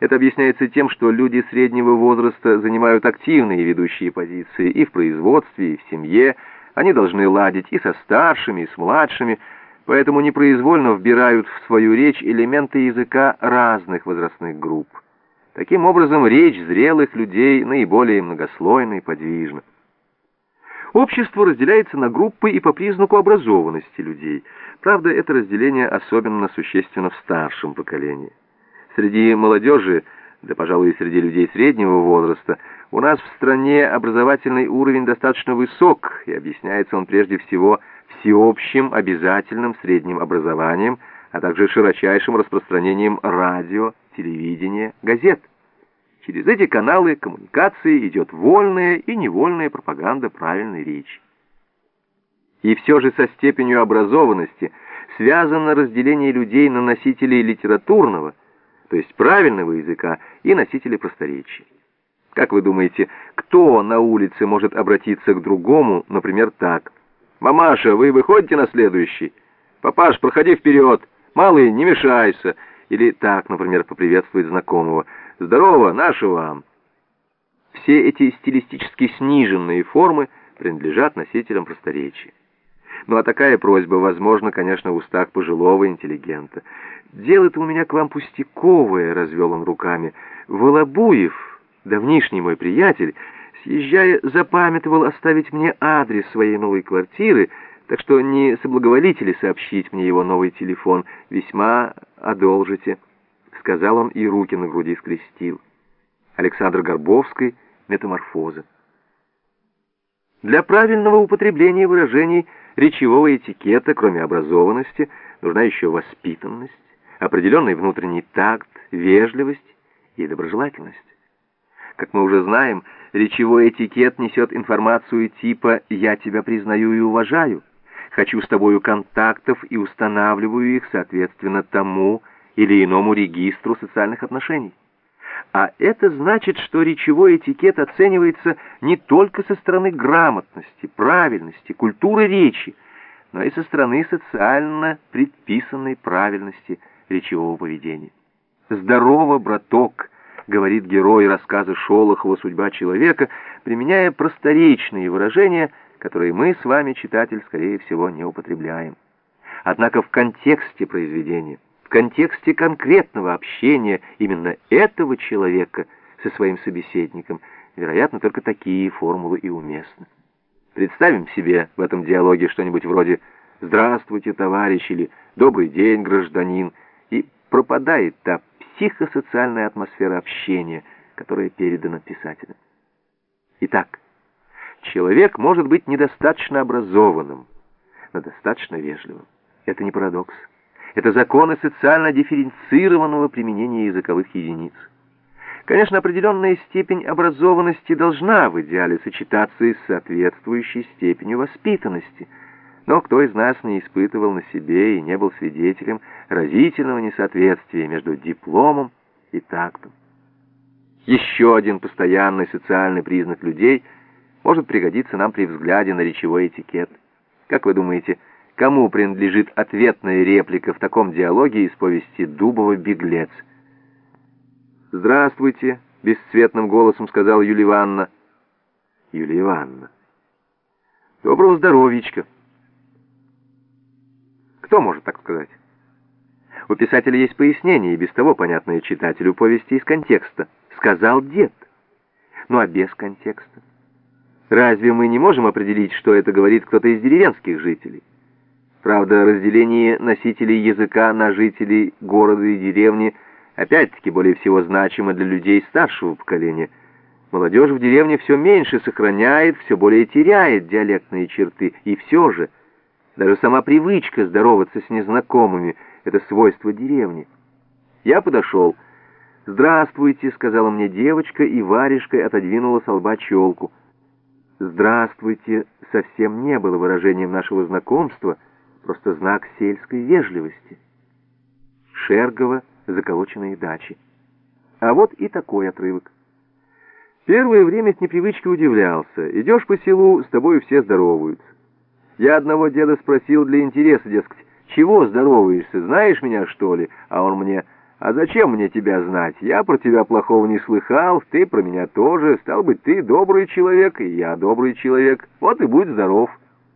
Это объясняется тем, что люди среднего возраста занимают активные ведущие позиции и в производстве, и в семье. Они должны ладить и со старшими, и с младшими, поэтому непроизвольно вбирают в свою речь элементы языка разных возрастных групп. Таким образом, речь зрелых людей наиболее многослойна и подвижна. Общество разделяется на группы и по признаку образованности людей. Правда, это разделение особенно существенно в старшем поколении. Среди молодежи, да, пожалуй, и среди людей среднего возраста, у нас в стране образовательный уровень достаточно высок, и объясняется он прежде всего всеобщим обязательным средним образованием, а также широчайшим распространением радио, телевидения, газет. Через эти каналы коммуникации идет вольная и невольная пропаганда правильной речи. И все же со степенью образованности связано разделение людей на носителей литературного – то есть правильного языка, и носители просторечия. Как вы думаете, кто на улице может обратиться к другому, например, так? «Мамаша, вы выходите на следующий? Папаш, проходи вперед! Малый, не мешайся!» Или так, например, поприветствует знакомого. «Здорово, наши вам!» Все эти стилистически сниженные формы принадлежат носителям просторечия. Ну а такая просьба возможна, конечно, в устах пожилого интеллигента. «Дело-то у меня к вам пустяковое», — развел он руками. «Волобуев, давнишний мой приятель, съезжая, запамятовал оставить мне адрес своей новой квартиры, так что не соблаговолите ли сообщить мне его новый телефон? Весьма одолжите», — сказал он и руки на груди скрестил. Александр Горбовский, «Метаморфоза». Для правильного употребления выражений речевого этикета, кроме образованности, нужна еще воспитанность, определенный внутренний такт, вежливость и доброжелательность. Как мы уже знаем, речевой этикет несет информацию типа «я тебя признаю и уважаю», «хочу с тобою контактов и устанавливаю их соответственно тому или иному регистру социальных отношений». А это значит, что речевой этикет оценивается не только со стороны грамотности, правильности, культуры речи, но и со стороны социально предписанной правильности речевого поведения. «Здорово, браток!» — говорит герой рассказа Шолохова «Судьба человека», применяя просторечные выражения, которые мы с вами, читатель, скорее всего, не употребляем. Однако в контексте произведения в контексте конкретного общения именно этого человека со своим собеседником, вероятно, только такие формулы и уместны. Представим себе в этом диалоге что-нибудь вроде «Здравствуйте, товарищ» или «Добрый день, гражданин», и пропадает та психосоциальная атмосфера общения, которая передана писателем. Итак, человек может быть недостаточно образованным, но достаточно вежливым. Это не парадокс. Это законы социально дифференцированного применения языковых единиц. Конечно, определенная степень образованности должна в идеале сочетаться и с соответствующей степенью воспитанности. Но кто из нас не испытывал на себе и не был свидетелем разительного несоответствия между дипломом и тактом? Еще один постоянный социальный признак людей может пригодиться нам при взгляде на речевой этикет. Как вы думаете, Кому принадлежит ответная реплика в таком диалоге из повести Дубова «Беглец»? «Здравствуйте», — бесцветным голосом сказала Юлия Ивановна. Юлия Ивановна. «Доброго здоровичка». Кто может так сказать? У писателя есть пояснение, и без того понятное читателю повести из контекста. Сказал дед. Ну а без контекста? Разве мы не можем определить, что это говорит кто-то из деревенских жителей? Правда, разделение носителей языка на жителей города и деревни опять-таки более всего значимо для людей старшего поколения. Молодежь в деревне все меньше сохраняет, все более теряет диалектные черты, и все же даже сама привычка здороваться с незнакомыми — это свойство деревни. Я подошел. «Здравствуйте», — сказала мне девочка, и варежкой отодвинула с лба челку. «Здравствуйте» совсем не было выражением нашего знакомства — просто знак сельской вежливости. Шергова, заколоченные дачи. А вот и такой отрывок. Первое время с непривычки удивлялся. Идешь по селу, с тобой все здороваются. Я одного деда спросил для интереса, дескать, чего здороваешься, знаешь меня, что ли? А он мне, А зачем мне тебя знать? Я про тебя плохого не слыхал, ты про меня тоже. Стал быть, ты добрый человек, и я добрый человек. Вот и будь здоров».